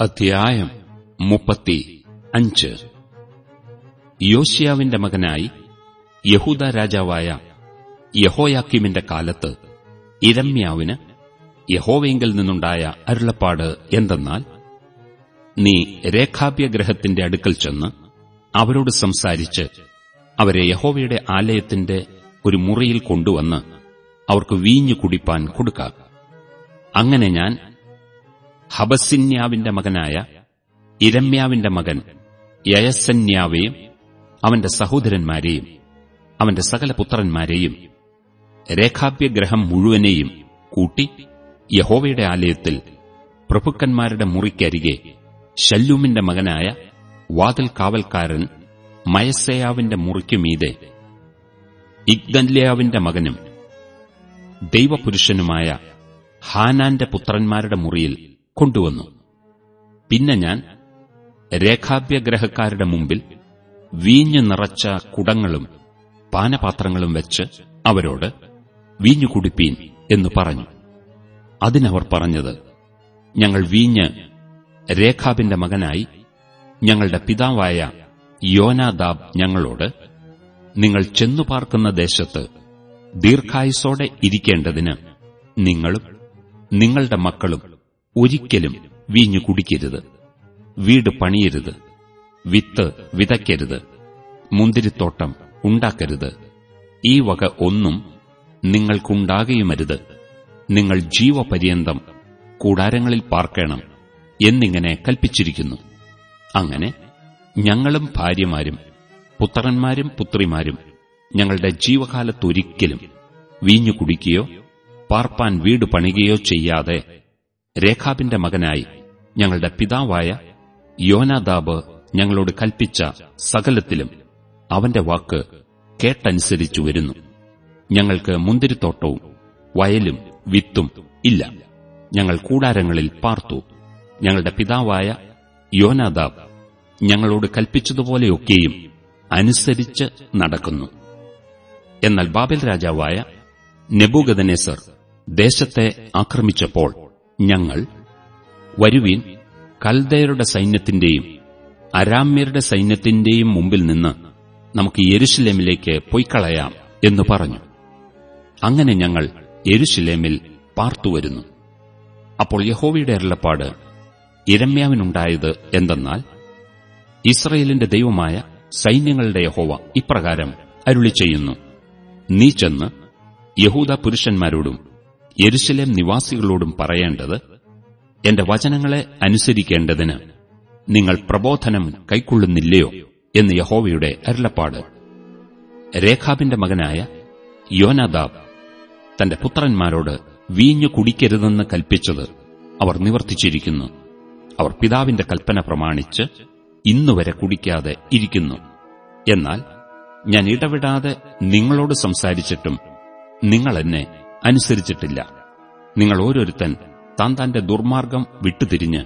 അധ്യായം മുപ്പത്തി അഞ്ച്. യോശിയാവിന്റെ മകനായി യഹൂദ രാജാവായ യഹോയാക്കിമിന്റെ കാലത്ത് ഇരമ്യാവിന് യഹോവയെങ്കിൽ നിന്നുണ്ടായ അരുളപ്പാട് എന്തെന്നാൽ നീ രേഖാഭ്യഗ്രഹത്തിന്റെ അടുക്കൽ ചെന്ന് അവരോട് സംസാരിച്ച് അവരെ യഹോവയുടെ ആലയത്തിന്റെ ഒരു മുറിയിൽ കൊണ്ടുവന്ന് അവർക്ക് വീഞ്ഞു കുടിപ്പാൻ കൊടുക്കാം. അങ്ങനെ ഞാൻ ഹബസിന്യാവിന്റെ മകനായ ഇരമ്യാവിന്റെ മകൻ യയസന്യാവെയും അവന്റെ സഹോദരന്മാരെയും അവന്റെ സകല പുത്രന്മാരെയും രേഖാപ്യഗ്രഹം മുഴുവനെയും കൂട്ടി യഹോവയുടെ ആലയത്തിൽ പ്രഭുക്കന്മാരുടെ മുറിക്കരികെ ശല്ലൂമിന്റെ മകനായ വാതിൽ കാവൽക്കാരൻ മയസയാവിന്റെ മുറിക്കുമീതെ ഇഗ്ദല്യാവിന്റെ മകനും ദൈവപുരുഷനുമായ ഹാനാന്റെ പുത്രന്മാരുടെ മുറിയിൽ കൊണ്ടുവന്നു. പിന്നെ ഞാൻ രേഖാഭ്യഗ്രഹക്കാരുടെ മുമ്പിൽ വീഞ്ഞു നിറച്ച കുടങ്ങളും പാനപാത്രങ്ങളും വെച്ച് അവരോട് വീഞ്ഞു കുടിപ്പീൻ എന്ന് പറഞ്ഞു. അതിനവർ പറഞ്ഞത് ഞങ്ങൾ വീഞ്ഞ് രേഖാബിന്റെ മകനായി ഞങ്ങളുടെ പിതാവായ യോനാദാബ് ഞങ്ങളോട് നിങ്ങൾ ചെന്നു പാർക്കുന്ന ദേശത്ത് ദീർഘായുസോടെ ഇരിക്കേണ്ടതിന് നിങ്ങളും നിങ്ങളുടെ മക്കളും ഒരിക്കലും വീഞ്ഞു കുടിക്കരുത്. വീട് പണിയരുത്. വിത്ത് വിതയ്ക്കരുത്. മുന്തിരിത്തോട്ടം ഉണ്ടാക്കരുത്. ഈ വക ഒന്നും നിങ്ങൾക്കുണ്ടാകുമരുത് നിങ്ങൾ ജീവപര്യന്തം കൂടാരങ്ങളിൽ പാർക്കണം എന്നിങ്ങനെ കൽപ്പിച്ചിരിക്കുന്നു. അങ്ങനെ ഞങ്ങളും ഭാര്യമാരും പുത്രന്മാരും പുത്രിമാരും ഞങ്ങളുടെ ജീവകാലത്തൊരിക്കലും വീഞ്ഞു കുടിക്കുകയോ പാർപ്പാൻ വീട് പണികയോ ചെയ്യാതെ രേഖാബിന്റെ മകനായി ഞങ്ങളുടെ പിതാവായ യോനാദാബ് ഞങ്ങളോട് കൽപ്പിച്ച സകലത്തിലും അവന്റെ വാക്ക് കേട്ടനുസരിച്ചു വരുന്നു. ഞങ്ങൾക്ക് മുന്തിരിത്തോട്ടവും വയലും വിത്തും ഇല്ല. ഞങ്ങൾ കൂടാരങ്ങളിൽ പാർത്തു. ഞങ്ങളുടെ പിതാവായ യോനാദാബ് ഞങ്ങളോട് കൽപ്പിച്ചതുപോലെയൊക്കെയും അനുസരിച്ച് നടക്കുന്നു. എന്നാൽ ബാബൽ രാജാവായ നെബൂഗദനേസർ ദേശത്തെ ആക്രമിച്ചപ്പോൾ ഞങ്ങൾ വരുവീൻ കൽദയരുടെ സൈന്യത്തിന്റെയും അരാമ്യരുടെ സൈന്യത്തിന്റെയും മുമ്പിൽ നിന്ന് നമുക്ക് യെരുഷലേമിലേക്ക് പൊയ്ക്കളയാം എന്ന് പറഞ്ഞു. അങ്ങനെ ഞങ്ങൾ യെരുഷലേമിൽ പാർത്തുവരുന്നു അപ്പോൾ യഹോവയുടെ അരുളപ്പാട് ഇരമ്യാവിനുണ്ടായത് എന്തെന്നാൽ ഇസ്രയേലിന്റെ ദൈവമായ സൈന്യങ്ങളുടെ യഹോവ ഇപ്രകാരം അരുളി ചെയ്യുന്നു നീ ചെന്ന് യഹൂദ പുരുഷന്മാരോടും യെരുശലേം നിവാസികളോടും പറയേണ്ടത് എന്റെ വചനങ്ങളെ അനുസരിക്കേണ്ടതിന് നിങ്ങൾ പ്രബോധനം കൈക്കൊള്ളുന്നില്ലയോ എന്ന് യഹോവയുടെ അരുളപ്പാട്. രേഖാബിന്റെ മകനായ യോനാദാബ് തന്റെ പുത്രന്മാരോട് വീഞ്ഞു കുടിക്കരുതെന്ന് കൽപ്പിച്ചത് അവർ നിവർത്തിച്ചിരിക്കുന്നു. അവർ പിതാവിന്റെ കൽപ്പന പ്രമാണിച്ച് ഇന്നുവരെ കുടിക്കാതെ ഇരിക്കുന്നു. എന്നാൽ ഞാൻ ഇടവിടാതെ നിങ്ങളോട് സംസാരിച്ചിട്ടും നിങ്ങൾ എന്നെ അനുസരിച്ചിട്ടില്ല. നിങ്ങൾ ഓരോരുത്തൻ താൻ തന്റെ ദുർമാർഗം വിട്ടുതിരിഞ്ഞ്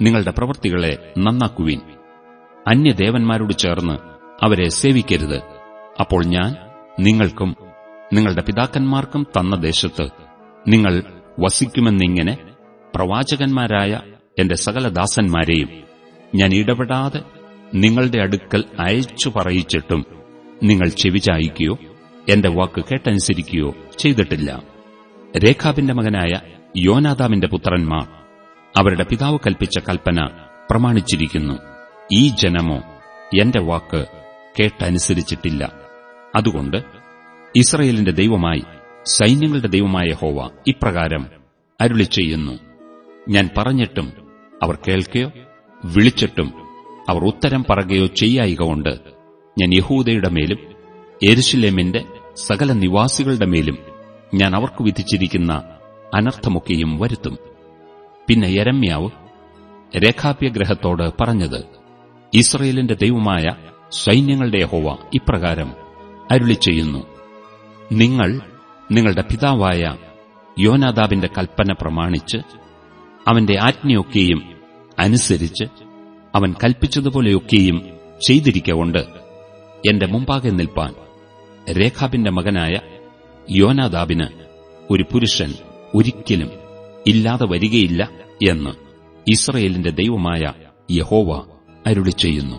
നിങ്ങളുടെ പ്രവൃത്തികളെ നന്നാക്കുവീൻ. അന്യദേവന്മാരോട് ചേർന്ന് അവരെ സേവിക്കരുത്. അപ്പോൾ ഞാൻ നിങ്ങൾക്കും നിങ്ങളുടെ പിതാക്കന്മാർക്കും തന്ന ദേശത്ത് നിങ്ങൾ വസിക്കുമെന്നിങ്ങനെ പ്രവാചകന്മാരായ എന്റെ സകല ദാസന്മാരെയും ഞാൻ ഇടപെടാതെ നിങ്ങളുടെ അടുക്കൽ അയച്ചു പറയിച്ചിട്ടും നിങ്ങൾ ചെവിചായിക്കുകയോ എന്റെ വാക്ക് കേട്ടനുസരിക്കുകയോ ചെയ്തിട്ടില്ല. രേഖാബിന്റെ മകനായ യോനാദാമിന്റെ പുത്രന്മാർ അവരുടെ പിതാവ് കൽപ്പിച്ച കൽപ്പന പ്രമാണിച്ചിരിക്കുന്നു. ഈ ജനമോ എന്റെ വാക്ക് കേട്ടനുസരിച്ചിട്ടില്ല. അതുകൊണ്ട് ഇസ്രയേലിന്റെ ദൈവമായി സൈന്യങ്ങളുടെ ദൈവമായ ഹോവ ഇപ്രകാരം അരുളി ചെയ്യുന്നു ഞാൻ പറഞ്ഞിട്ടും അവർ കേൾക്കുകയോ വിളിച്ചിട്ടും അവർ ഉത്തരം പറയുകയോ ചെയ്യായികൊണ്ട് ഞാൻ യഹൂദയുടെ മേലും എരുശിലേമിന്റെ സകല നിവാസികളുടെ മേലും ഞാൻ അവർക്ക് വിധിച്ചിരിക്കുന്ന അനർത്ഥമൊക്കെയും വരുത്തും. പിന്നെ യരമ്യാവ് രേഖാപ്യഗ്രഹത്തോട് പറഞ്ഞത് ഇസ്രയേലിന്റെ ദൈവമായ സൈന്യങ്ങളുടെ ഹോവ ഇപ്രകാരം അരുളി ചെയ്യുന്നു നിങ്ങൾ നിങ്ങളുടെ പിതാവായ യോനാദാബിന്റെ കൽപ്പന പ്രമാണിച്ച് അവന്റെ ആജ്ഞയൊക്കെയും അനുസരിച്ച് അവൻ കൽപ്പിച്ചതുപോലെയൊക്കെയും ചെയ്തിരിക്കൊണ്ട് എന്റെ മുമ്പാകെ നിൽപ്പാൻ രേഖാബിന്റെ മകനായ യോനാദാബിന് ഒരു പുരുഷൻ ഒരിക്കലും ഇല്ലാതെ വരികയില്ല എന്ന് ഇസ്രയേലിന്റെ ദൈവമായ യഹോവ അരുളി ചെയ്യുന്നു